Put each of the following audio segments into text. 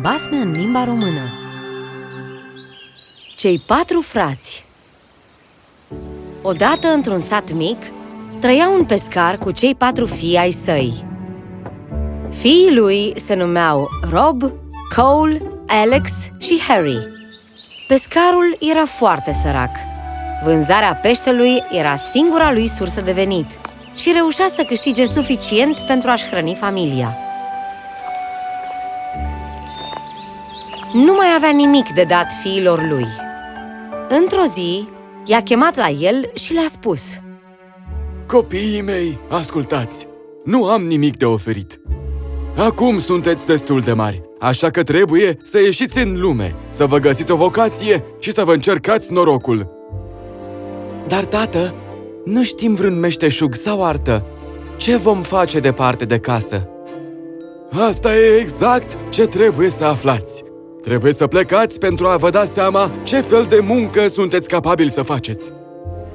Basme în limba română Cei patru frați Odată într-un sat mic, trăia un pescar cu cei patru fii ai săi. Fiii lui se numeau Rob, Cole, Alex și Harry. Pescarul era foarte sărac. Vânzarea peștelui era singura lui sursă de venit și reușea să câștige suficient pentru a-și hrăni familia. Nu mai avea nimic de dat fiilor lui. Într-o zi, i-a chemat la el și le-a spus Copiii mei, ascultați! Nu am nimic de oferit. Acum sunteți destul de mari, așa că trebuie să ieșiți în lume, să vă găsiți o vocație și să vă încercați norocul. Dar, tată, nu știm vreun meșteșug sau artă. Ce vom face departe de casă? Asta e exact ce trebuie să aflați. Trebuie să plecați pentru a vă da seama ce fel de muncă sunteți capabili să faceți.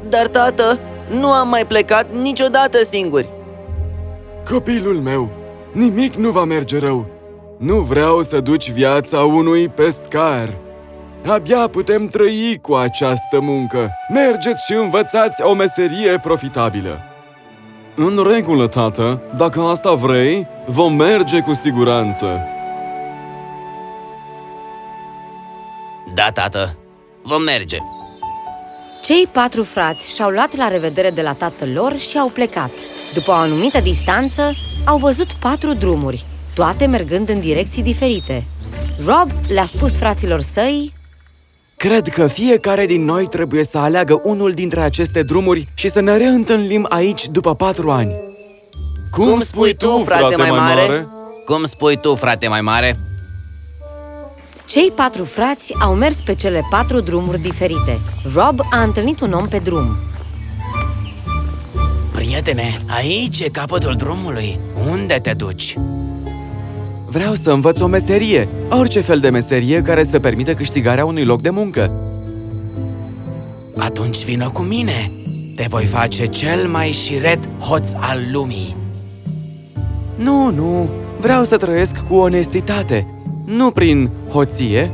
Dar, tată, nu am mai plecat niciodată singuri. Copilul meu, nimic nu va merge rău. Nu vreau să duci viața unui pescar. Abia putem trăi cu această muncă. Mergeți și învățați o meserie profitabilă. În regulă, tată, dacă asta vrei, vom merge cu siguranță. Da, tată, vom merge. Cei patru frați și-au luat la revedere de la tatăl lor și au plecat. După o anumită distanță, au văzut patru drumuri, toate mergând în direcții diferite. Rob le-a spus fraților săi Cred că fiecare din noi trebuie să aleagă unul dintre aceste drumuri și să ne reîntâlnim aici după patru ani. Cum spui tu, frate mai mare? Cum spui tu, frate mai mare? Cei patru frați au mers pe cele patru drumuri diferite. Rob a întâlnit un om pe drum. Prietene, aici e capătul drumului. Unde te duci? Vreau să învăț o meserie, orice fel de meserie care să permită câștigarea unui loc de muncă. Atunci vină cu mine. Te voi face cel mai șiret hoț al lumii. Nu, nu, vreau să trăiesc cu onestitate, nu prin hoție.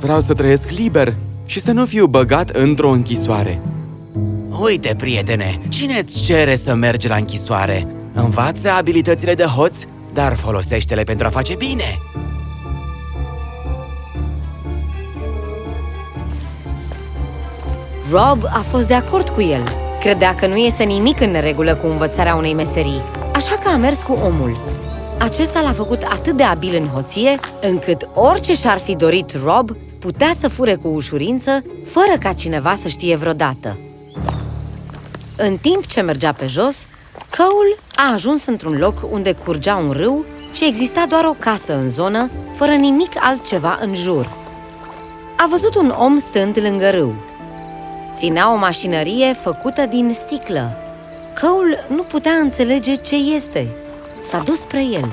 Vreau să trăiesc liber și să nu fiu băgat într-o închisoare. Uite, prietene, cine îți cere să mergi la închisoare? Învață abilitățile de hoț, dar folosește-le pentru a face bine. Rob a fost de acord cu el. Credea că nu este nimic în neregulă cu învățarea unei meserii, așa că a mers cu omul. Acesta l-a făcut atât de abil în hoție, încât orice și-ar fi dorit Rob putea să fure cu ușurință, fără ca cineva să știe vreodată. În timp ce mergea pe jos, Cole a ajuns într-un loc unde curgea un râu și exista doar o casă în zonă, fără nimic altceva în jur. A văzut un om stând lângă râu. Ținea o mașinărie făcută din sticlă. Cole nu putea înțelege ce este. S-a dus spre el.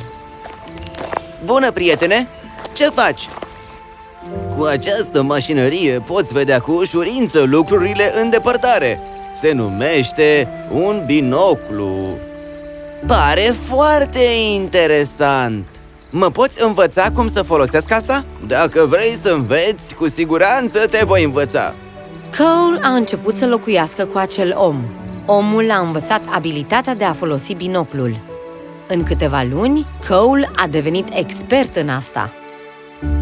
Bună, prietene! Ce faci? Cu această mașinărie poți vedea cu ușurință lucrurile în depărtare. Se numește un binoclu. Pare foarte interesant. Mă poți învăța cum să folosesc asta? Dacă vrei să înveți, cu siguranță te voi învăța. Cole a început să locuiască cu acel om. Omul a învățat abilitatea de a folosi binoclul. În câteva luni, Cole a devenit expert în asta.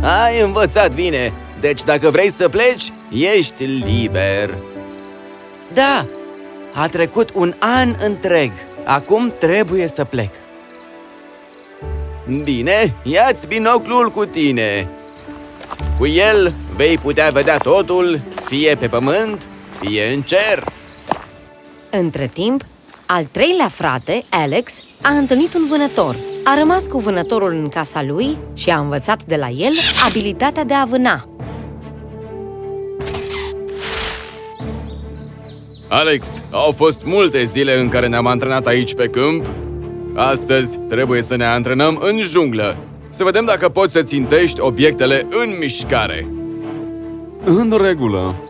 Ai învățat bine, deci dacă vrei să pleci, ești liber. Da, a trecut un an întreg. Acum trebuie să plec. Bine, ia-ți binoclul cu tine. Cu el vei putea vedea totul, fie pe pământ, fie în cer. Între timp, al treilea frate, Alex, a întâlnit un vânător. A rămas cu vânătorul în casa lui și a învățat de la el abilitatea de a vâna. Alex, au fost multe zile în care ne-am antrenat aici pe câmp. Astăzi trebuie să ne antrenăm în junglă. Să vedem dacă poți să țintești obiectele în mișcare. În regulă.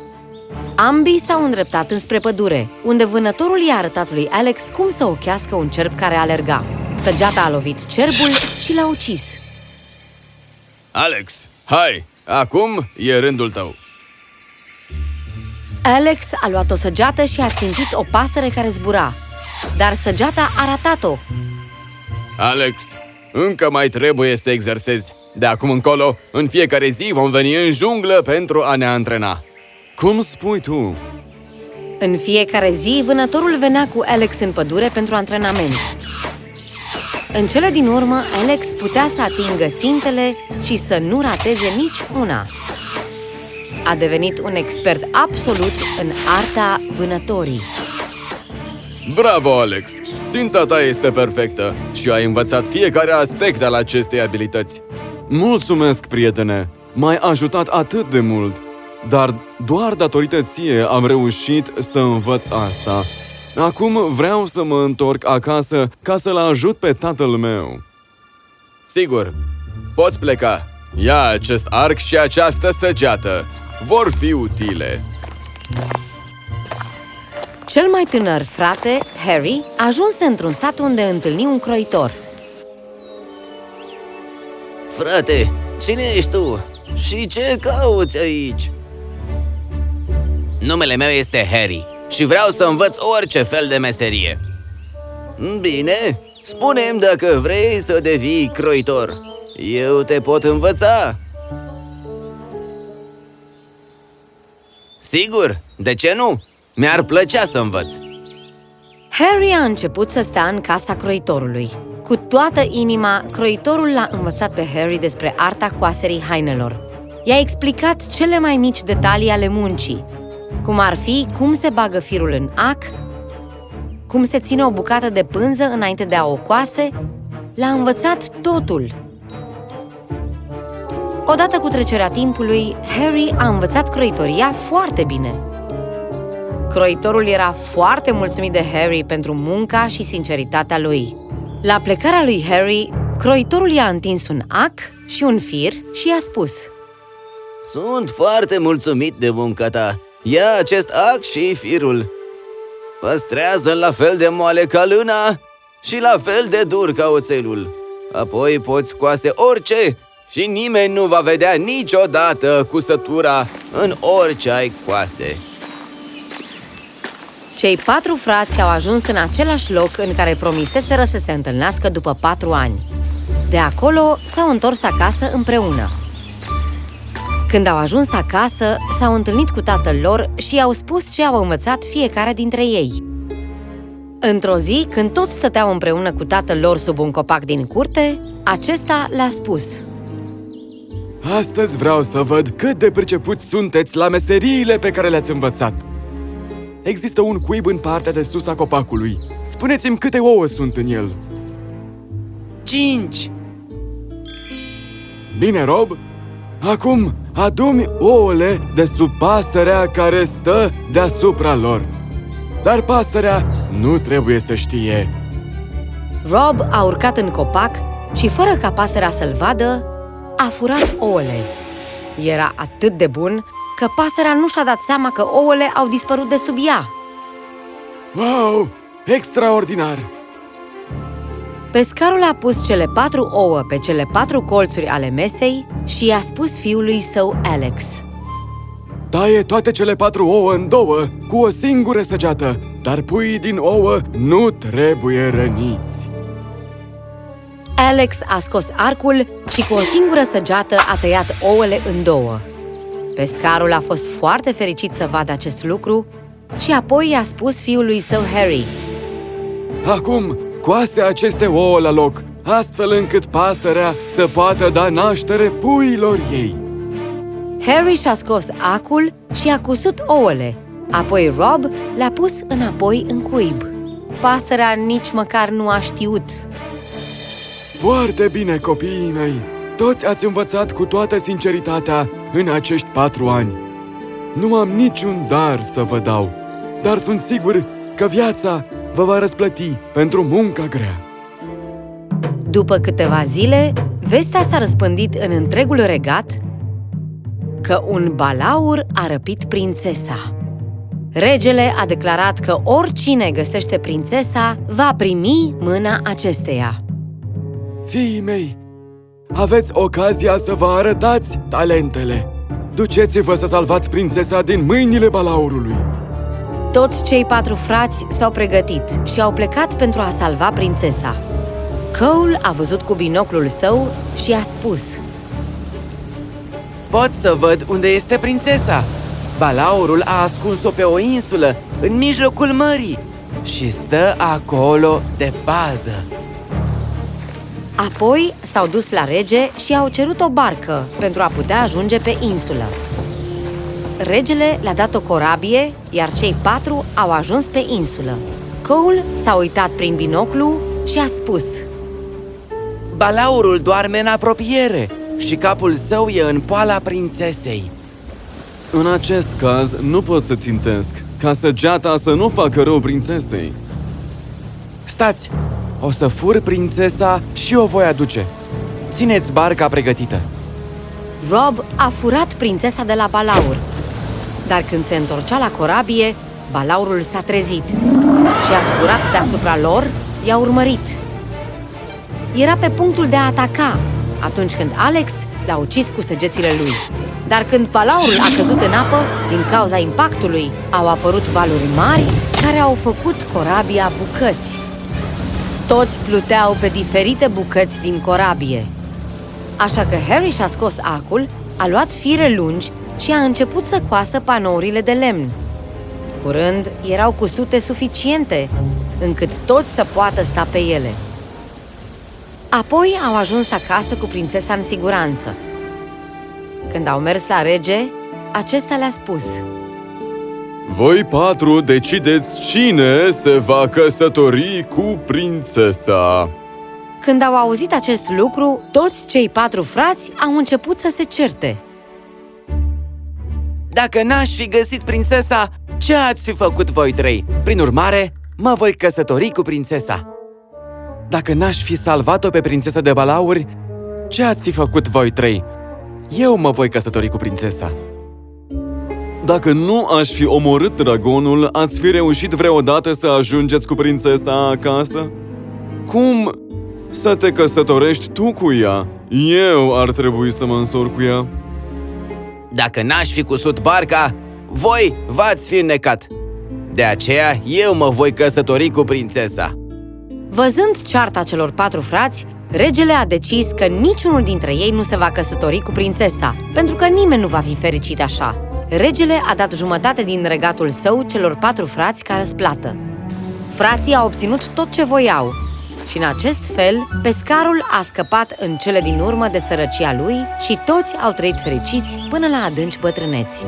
Ambii s-au îndreptat înspre pădure, unde vânătorul i-a arătat lui Alex cum să ochească un cerb care alerga. Săgeata a lovit cerbul și l-a ucis. Alex, hai, acum e rândul tău. Alex a luat o săgeată și a țintit o pasăre care zbura. Dar săgeata a ratat-o. Alex, încă mai trebuie să exersezi. De acum încolo, în fiecare zi vom veni în junglă pentru a ne antrena. Cum spui tu? În fiecare zi, vânătorul venea cu Alex în pădure pentru antrenament. În cele din urmă, Alex putea să atingă țintele și să nu rateze nici una. A devenit un expert absolut în arta vânătorii. Bravo, Alex! Ținta ta este perfectă și ai învățat fiecare aspect al acestei abilități. Mulțumesc, prietene! M-ai ajutat atât de mult! Dar doar datorită ție am reușit să învăț asta. Acum vreau să mă întorc acasă ca să-l ajut pe tatăl meu. Sigur, poți pleca. Ia acest arc și această săgeată. Vor fi utile. Cel mai tânăr frate, Harry, ajunse într-un sat unde întâlni un croitor. Frate, cine ești tu? Și ce cauți aici? Numele meu este Harry și vreau să învăț orice fel de meserie. Bine, spune-mi dacă vrei să devii croitor. Eu te pot învăța. Sigur, de ce nu? Mi-ar plăcea să învăț. Harry a început să stea în casa croitorului. Cu toată inima, croitorul l-a învățat pe Harry despre arta coaserii hainelor. I-a explicat cele mai mici detalii ale muncii, cum ar fi cum se bagă firul în ac, cum se ține o bucată de pânză înainte de a o coase, l-a învățat totul. Odată cu trecerea timpului, Harry a învățat croitoria foarte bine. Croitorul era foarte mulțumit de Harry pentru munca și sinceritatea lui. La plecarea lui Harry, croitorul i-a întins un ac și un fir și i-a spus Sunt foarte mulțumit de munca ta. Ia acest ac și firul. păstrează la fel de moale ca lâna și la fel de dur ca oțelul. Apoi poți scoase orice și nimeni nu va vedea niciodată cusătura în orice ai coase. Cei patru frați au ajuns în același loc în care promiseseră să se întâlnească după patru ani. De acolo s-au întors acasă împreună. Când au ajuns acasă, s-au întâlnit cu tatăl lor și i-au spus ce au învățat fiecare dintre ei. Într-o zi, când toți stăteau împreună cu tatăl lor sub un copac din curte, acesta le-a spus Astăzi vreau să văd cât de pricepuți sunteți la meseriile pe care le-ați învățat. Există un cuib în partea de sus a copacului. Spuneți-mi câte ouă sunt în el. Cinci! Bine, Rob? Acum adumi ouăle de sub pasărea care stă deasupra lor. Dar pasărea nu trebuie să știe. Rob a urcat în copac și, fără ca pasărea să-l vadă, a furat ouăle. Era atât de bun că pasărea nu și-a dat seama că ouăle au dispărut de sub ea. Wow! Extraordinar! Pescarul a pus cele patru ouă pe cele patru colțuri ale mesei și i-a spus fiului său Alex. Taie toate cele patru ouă în două cu o singură săgeată, dar puii din ouă nu trebuie răniți. Alex a scos arcul și cu o singură săgeată a tăiat ouăle în două. Pescarul a fost foarte fericit să vadă acest lucru și apoi i-a spus fiului său Harry. Acum, coase aceste ouă la loc, astfel încât pasărea să poată da naștere puiilor ei. Harry și-a scos acul și a cusut ouăle. Apoi Rob le-a pus înapoi în cuib. Pasărea nici măcar nu a știut. Foarte bine, copiii mei! Toți ați învățat cu toată sinceritatea în acești patru ani. Nu am niciun dar să vă dau, dar sunt sigur că viața vă va răsplăti pentru munca grea. După câteva zile, vestea s-a răspândit în întregul regat că un balaur a răpit prințesa. Regele a declarat că oricine găsește prințesa va primi mâna acesteia. Fiii mei, Aveți ocazia să vă arătați talentele! Duceți-vă să salvați prințesa din mâinile balaurului! Toți cei patru frați s-au pregătit și au plecat pentru a salva prințesa. Cole a văzut cu binoclul său și a spus Pot să văd unde este prințesa! Balaurul a ascuns-o pe o insulă, în mijlocul mării, și stă acolo de bază. Apoi s-au dus la rege și au cerut o barcă pentru a putea ajunge pe insulă. Regele le-a dat o corabie, iar cei patru au ajuns pe insulă. Cole s-a uitat prin binoclu și a spus Balaurul doarme în apropiere și capul său e în poala prințesei. În acest caz, nu pot să țintesc, ca săgeata să nu facă rău prințesei. Stați! O să fur prințesa și o voi aduce. Țineți barca pregătită. Rob a furat prințesa de la balaur. Dar când se întorcea la corabie, balaurul s-a trezit și a zburat deasupra lor, i-a urmărit. Era pe punctul de a ataca, atunci când Alex l-a ucis cu săgețile lui. Dar când balaurul a căzut în apă, din cauza impactului, au apărut valuri mari care au făcut corabia bucăți. Toți pluteau pe diferite bucăți din corabie. Așa că Harry și-a scos acul, a luat fire lungi și a început să coasă panourile de lemn. Curând, erau cusute suficiente, încât toți să poată sta pe ele. Apoi au ajuns acasă cu prințesa în siguranță. Când au mers la rege, acesta le-a spus Voi patru decideți cine se va căsători cu prințesa. Când au auzit acest lucru, toți cei patru frați au început să se certe. Dacă n-aș fi găsit prințesa, ce ați fi făcut voi trei? Prin urmare, mă voi căsători cu prințesa. Dacă n-aș fi salvat-o pe prințesa de balauri, ce ați fi făcut voi trei? Eu mă voi căsători cu prințesa. Dacă nu aș fi omorât dragonul, ați fi reușit vreodată să ajungeți cu prințesa acasă? Cum să te căsătorești tu cu ea? Eu ar trebui să mă însor cu ea. Dacă n-aș fi cusut barca, voi v-ați fi înnecat. De aceea, eu mă voi căsători cu prințesa. Văzând cearta celor patru frați, regele a decis că niciunul dintre ei nu se va căsători cu prințesa, pentru că nimeni nu va fi fericit așa. Regele a dat jumătate din regatul său celor patru frați ca răsplată. Frații au obținut tot ce voiau și în acest fel, pescarul a scăpat în cele din urmă de sărăcia lui și toți au trăit fericiți până la adânci bătrâneți.